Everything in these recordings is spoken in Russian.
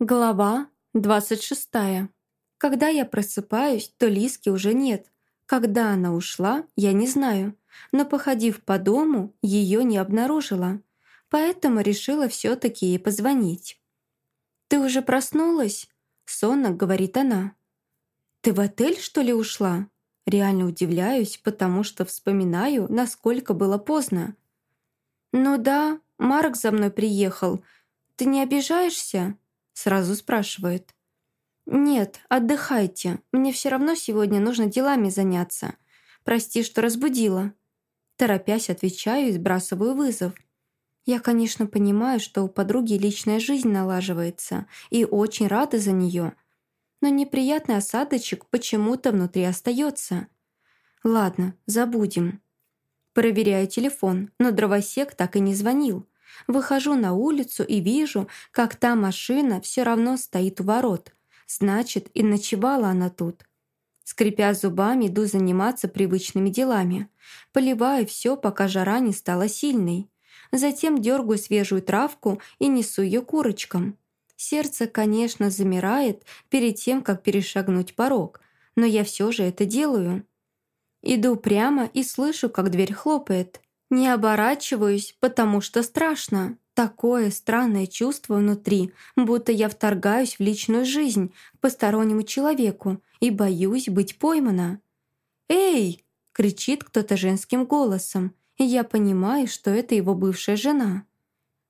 Глава 26. Когда я просыпаюсь, то Лиски уже нет. Когда она ушла, я не знаю. Но, походив по дому, ее не обнаружила. Поэтому решила все таки ей позвонить. «Ты уже проснулась?» — сонно говорит она. «Ты в отель, что ли, ушла?» Реально удивляюсь, потому что вспоминаю, насколько было поздно. «Ну да, Марк за мной приехал. Ты не обижаешься?» Сразу спрашивает. «Нет, отдыхайте. Мне все равно сегодня нужно делами заняться. Прости, что разбудила». Торопясь, отвечаю и сбрасываю вызов. Я, конечно, понимаю, что у подруги личная жизнь налаживается, и очень рада за нее. Но неприятный осадочек почему-то внутри остается. Ладно, забудем. Проверяю телефон, но дровосек так и не звонил. Выхожу на улицу и вижу, как та машина все равно стоит у ворот. Значит, и ночевала она тут. Скрипя зубами, иду заниматься привычными делами. Поливаю все, пока жара не стала сильной. Затем дергаю свежую травку и несу ее курочкам. Сердце, конечно, замирает перед тем, как перешагнуть порог, но я все же это делаю. Иду прямо и слышу, как дверь хлопает. Не оборачиваюсь, потому что страшно. Такое странное чувство внутри, будто я вторгаюсь в личную жизнь к постороннему человеку и боюсь быть поймана. «Эй!» — кричит кто-то женским голосом, и я понимаю, что это его бывшая жена.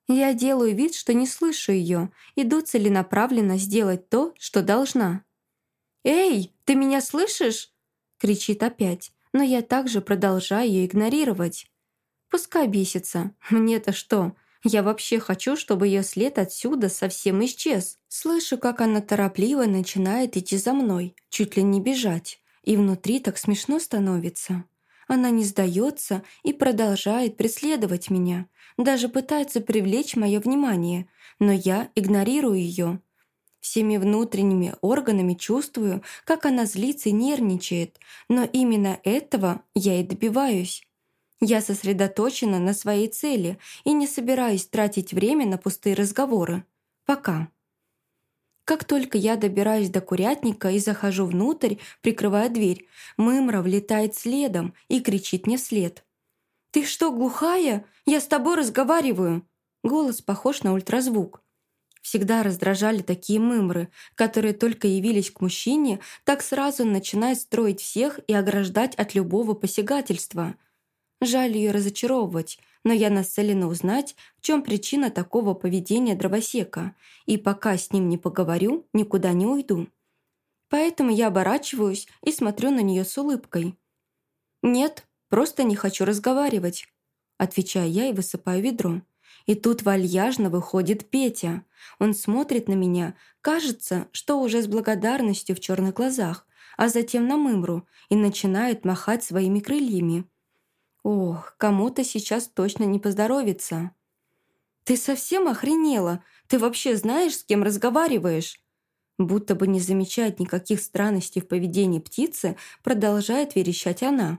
Я делаю вид, что не слышу ее, иду целенаправленно сделать то, что должна. «Эй, ты меня слышишь?» — кричит опять, но я также продолжаю ее игнорировать. Пускай бесится. Мне-то что? Я вообще хочу, чтобы ее след отсюда совсем исчез. Слышу, как она торопливо начинает идти за мной, чуть ли не бежать. И внутри так смешно становится. Она не сдается и продолжает преследовать меня. Даже пытается привлечь мое внимание, но я игнорирую ее. Всеми внутренними органами чувствую, как она злится и нервничает, но именно этого я и добиваюсь. Я сосредоточена на своей цели и не собираюсь тратить время на пустые разговоры. Пока. Как только я добираюсь до курятника и захожу внутрь, прикрывая дверь, Мымра влетает следом и кричит мне вслед. «Ты что, глухая? Я с тобой разговариваю!» Голос похож на ультразвук. Всегда раздражали такие мымры, которые только явились к мужчине, так сразу начинают строить всех и ограждать от любого посягательства – Жаль ее разочаровывать, но я нацелена узнать, в чем причина такого поведения дровосека, и пока с ним не поговорю, никуда не уйду. Поэтому я оборачиваюсь и смотрю на нее с улыбкой. «Нет, просто не хочу разговаривать», отвечаю я и высыпаю ведро. И тут вальяжно выходит Петя. Он смотрит на меня, кажется, что уже с благодарностью в черных глазах, а затем на мымру и начинает махать своими крыльями. Ох, кому-то сейчас точно не поздоровится. «Ты совсем охренела? Ты вообще знаешь, с кем разговариваешь?» Будто бы не замечает никаких странностей в поведении птицы, продолжает верещать она.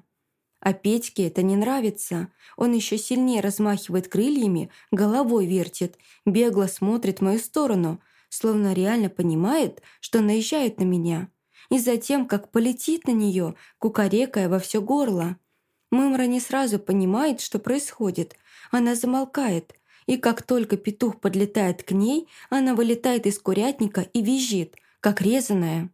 А Петьке это не нравится. Он еще сильнее размахивает крыльями, головой вертит, бегло смотрит в мою сторону, словно реально понимает, что наезжает на меня. И затем, как полетит на нее, кукарекая во все горло – Мымра не сразу понимает, что происходит. Она замолкает, и как только петух подлетает к ней, она вылетает из курятника и визжит, как резаная.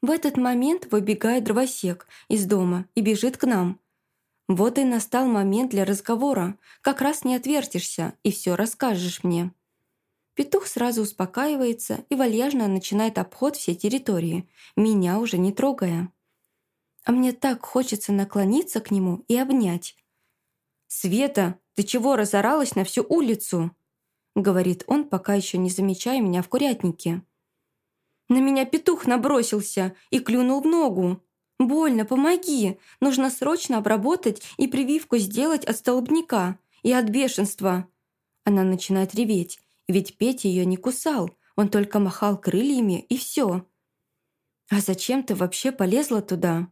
В этот момент выбегает дровосек из дома и бежит к нам. Вот и настал момент для разговора. Как раз не отвертишься и все расскажешь мне. Петух сразу успокаивается и вальяжно начинает обход всей территории, меня уже не трогая а мне так хочется наклониться к нему и обнять. «Света, ты чего разоралась на всю улицу?» говорит он, пока еще не замечая меня в курятнике. «На меня петух набросился и клюнул в ногу. Больно, помоги. Нужно срочно обработать и прививку сделать от столбняка и от бешенства». Она начинает реветь, ведь Петя ее не кусал, он только махал крыльями и все. «А зачем ты вообще полезла туда?»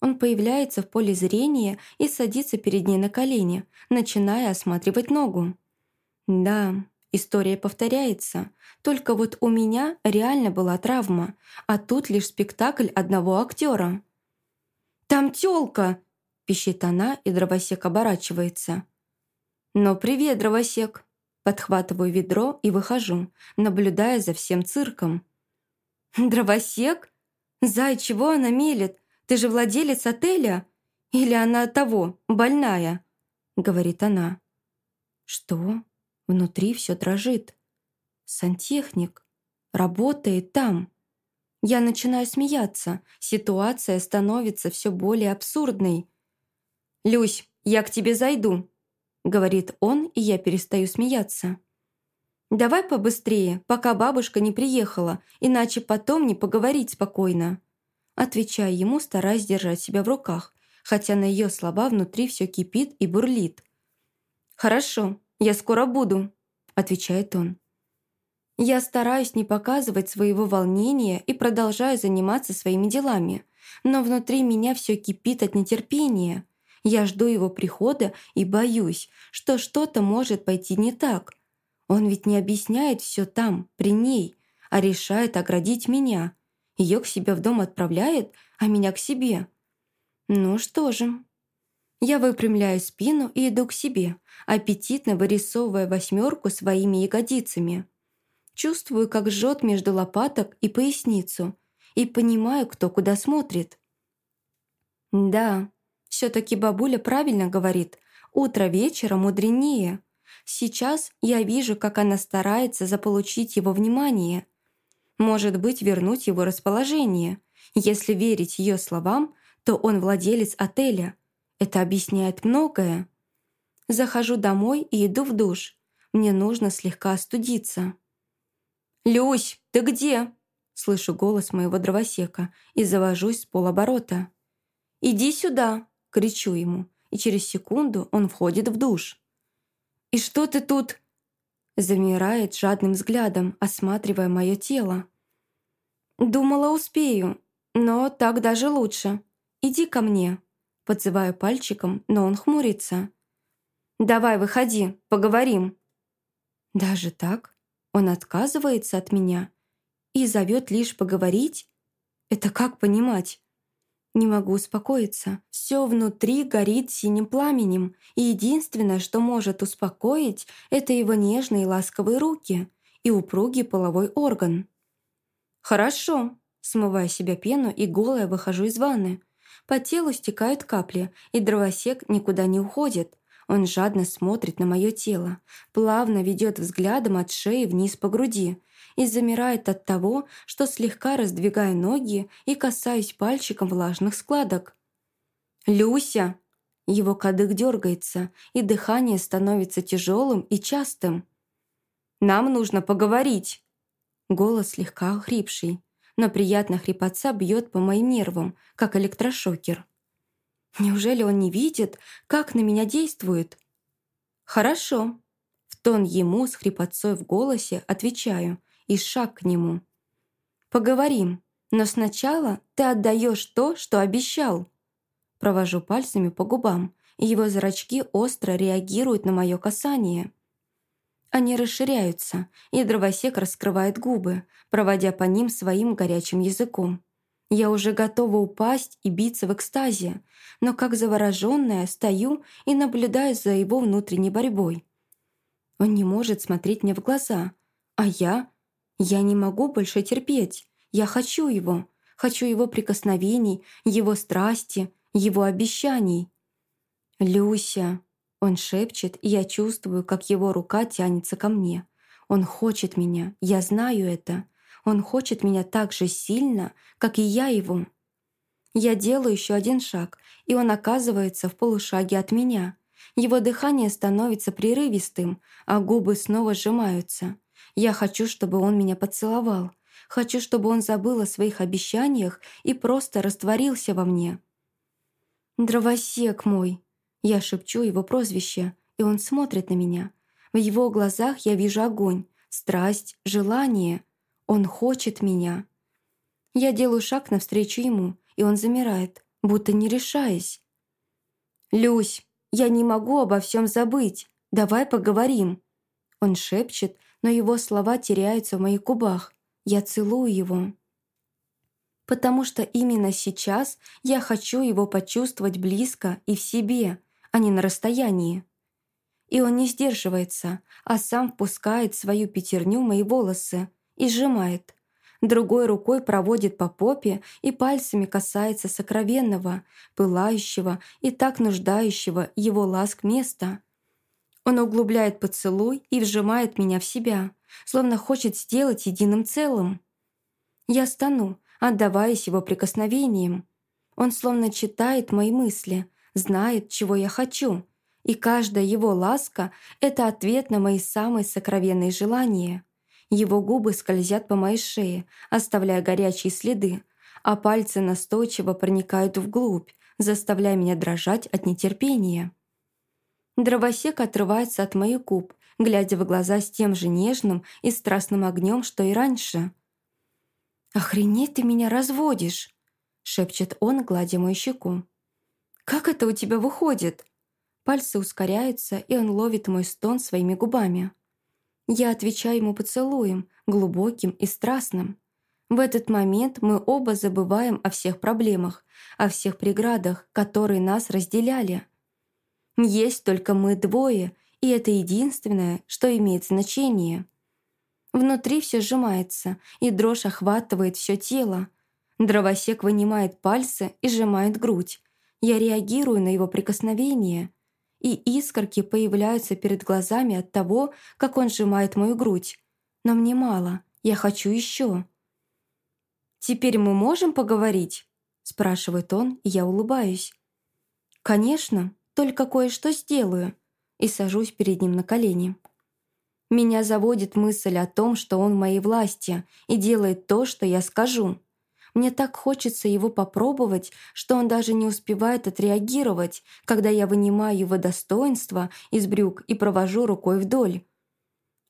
Он появляется в поле зрения и садится перед ней на колени, начиная осматривать ногу. Да, История повторяется. Только вот у меня реально была травма, а тут лишь спектакль одного актера. «Там тёлка!» – пищит она, и дровосек оборачивается. «Ну, привет, дровосек!» Подхватываю ведро и выхожу, наблюдая за всем цирком. «Дровосек? Зай, чего она мелет? Ты же владелец отеля? Или она того, больная?» Говорит она. «Что?» Внутри все дрожит. Сантехник. Работает там. Я начинаю смеяться. Ситуация становится все более абсурдной. «Люсь, я к тебе зайду», — говорит он, и я перестаю смеяться. «Давай побыстрее, пока бабушка не приехала, иначе потом не поговорить спокойно». Отвечаю ему, стараясь держать себя в руках, хотя на ее слова внутри все кипит и бурлит. «Хорошо, «Я скоро буду», — отвечает он. Я стараюсь не показывать своего волнения и продолжаю заниматься своими делами, но внутри меня все кипит от нетерпения. Я жду его прихода и боюсь, что что-то может пойти не так. Он ведь не объясняет все там, при ней, а решает оградить меня. Ее к себе в дом отправляет, а меня к себе. Ну что же, я выпрямляю спину и иду к себе, аппетитно вырисовывая восьмерку своими ягодицами. Чувствую, как жжет между лопаток и поясницу, и понимаю, кто куда смотрит. Да, все-таки бабуля правильно говорит, утро вечера мудренее. Сейчас я вижу, как она старается заполучить его внимание. Может быть, вернуть его расположение. Если верить ее словам, то он владелец отеля – это объясняет многое. Захожу домой и иду в душ. Мне нужно слегка остудиться. «Люсь, ты где?» Слышу голос моего дровосека и завожусь с полоборота. «Иди сюда!» — кричу ему, и через секунду он входит в душ. «И что ты тут?» Замирает жадным взглядом, осматривая мое тело. «Думала, успею, но так даже лучше. Иди ко мне!» Подзываю пальчиком, но он хмурится. «Давай, выходи, поговорим». Даже так? Он отказывается от меня и зовет лишь поговорить? Это как понимать? Не могу успокоиться. Все внутри горит синим пламенем, и единственное, что может успокоить, это его нежные ласковые руки и упругий половой орган. «Хорошо», смывая себя пену и голая выхожу из ванны. По телу стекают капли, и дровосек никуда не уходит. Он жадно смотрит на мое тело, плавно ведет взглядом от шеи вниз по груди и замирает от того, что слегка раздвигаю ноги и касаюсь пальчиком влажных складок. «Люся!» Его кадык дергается, и дыхание становится тяжелым и частым. «Нам нужно поговорить!» Голос слегка охрипший но приятно хрипотца бьет по моим нервам, как электрошокер. Неужели он не видит, как на меня действует? «Хорошо». В тон ему с хрипотцой в голосе отвечаю и шаг к нему. «Поговорим, но сначала ты отдаешь то, что обещал». Провожу пальцами по губам, и его зрачки остро реагируют на мое касание. Они расширяются, и дровосек раскрывает губы, проводя по ним своим горячим языком. Я уже готова упасть и биться в экстазе, но как завороженная стою и наблюдаю за его внутренней борьбой. Он не может смотреть мне в глаза, а я... Я не могу больше терпеть. Я хочу его. Хочу его прикосновений, его страсти, его обещаний. «Люся», он шепчет, и я чувствую, как его рука тянется ко мне. Он хочет меня, я знаю это. Он хочет меня так же сильно, как и я его. Я делаю еще один шаг, и он оказывается в полушаге от меня. Его дыхание становится прерывистым, а губы снова сжимаются. Я хочу, чтобы он меня поцеловал. Хочу, чтобы он забыл о своих обещаниях и просто растворился во мне. «Дровосек мой!» Я шепчу его прозвище, и он смотрит на меня. В его глазах я вижу огонь, страсть, желание. Он хочет меня. Я делаю шаг навстречу ему, и он замирает, будто не решаясь. «Люсь, я не могу обо всем забыть. Давай поговорим». Он шепчет, но его слова теряются в моих губах. Я целую его. Потому что именно сейчас я хочу его почувствовать близко и в себе, а не на расстоянии. И он не сдерживается, а сам впускает свою пятерню мои волосы и сжимает. Другой рукой проводит по попе и пальцами касается сокровенного, пылающего и так нуждающего его ласк места. Он углубляет поцелуй и вжимает меня в себя, словно хочет сделать единым целым. Я стану, отдаваясь его прикосновениям. Он словно читает мои мысли, знает, чего я хочу, и каждая его ласка — это ответ на мои самые сокровенные желания. Его губы скользят по моей шее, оставляя горячие следы, а пальцы настойчиво проникают вглубь, заставляя меня дрожать от нетерпения. Дровосек отрывается от моих губ, глядя в глаза с тем же нежным и страстным огнем, что и раньше. «Охренеть ты меня разводишь!» — шепчет он, гладя мою щеку. «Как это у тебя выходит?» Пальцы ускоряются, и он ловит мой стон своими губами. Я отвечаю ему поцелуем, глубоким и страстным. В этот момент мы оба забываем о всех проблемах, о всех преградах, которые нас разделяли. Есть только мы двое, и это единственное, что имеет значение. Внутри все сжимается, и дрожь охватывает все тело. Дровосек вынимает пальцы и сжимает грудь. Я реагирую на его прикосновение, и искорки появляются перед глазами от того, как он сжимает мою грудь. Но мне мало, я хочу еще. «Теперь мы можем поговорить?» спрашивает он, и я улыбаюсь. «Конечно, только кое-что сделаю» и сажусь перед ним на колени. Меня заводит мысль о том, что он в моей власти и делает то, что я скажу. Мне так хочется его попробовать, что он даже не успевает отреагировать, когда я вынимаю его достоинство из брюк и провожу рукой вдоль.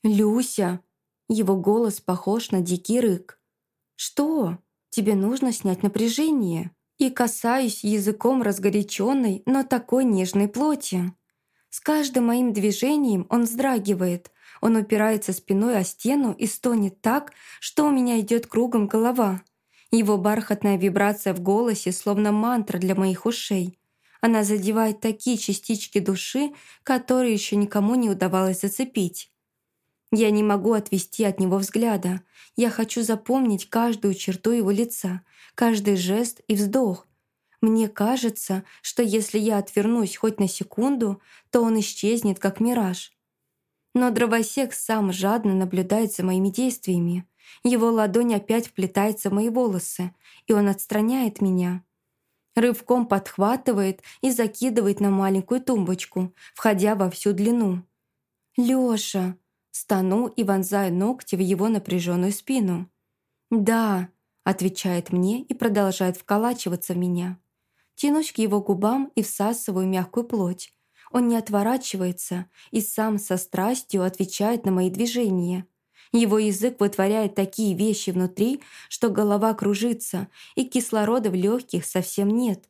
«Люся!» Его голос похож на дикий рык. «Что? Тебе нужно снять напряжение?» И касаюсь языком разгоряченной, но такой нежной плоти. С каждым моим движением он вздрагивает. Он упирается спиной о стену и стонет так, что у меня идет кругом голова. Его бархатная вибрация в голосе словно мантра для моих ушей. Она задевает такие частички души, которые еще никому не удавалось зацепить. Я не могу отвести от него взгляда. Я хочу запомнить каждую черту его лица, каждый жест и вздох. Мне кажется, что если я отвернусь хоть на секунду, то он исчезнет, как мираж. Но дровосек сам жадно наблюдает за моими действиями. Его ладонь опять вплетается в мои волосы, и он отстраняет меня. Рывком подхватывает и закидывает на маленькую тумбочку, входя во всю длину. «Лёша!» Стану и вонзаю ногти в его напряженную спину. «Да», — отвечает мне и продолжает вколачиваться в меня. Тянусь к его губам и всасываю мягкую плоть. Он не отворачивается и сам со страстью отвечает на мои движения. Его язык вытворяет такие вещи внутри, что голова кружится, и кислорода в легких совсем нет.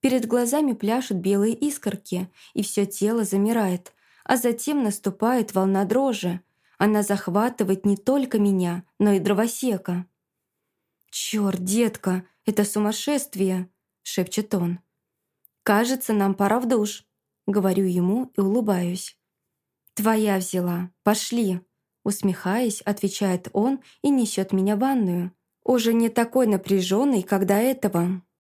Перед глазами пляшут белые искорки, и все тело замирает, а затем наступает волна дрожи. Она захватывает не только меня, но и дровосека. «Чёрт, детка, это сумасшествие!» — шепчет он. «Кажется, нам пора в душ», — говорю ему и улыбаюсь. «Твоя взяла. Пошли!» Усмехаясь, отвечает он и несет меня в ванную. Уже не такой напряженный, как до этого.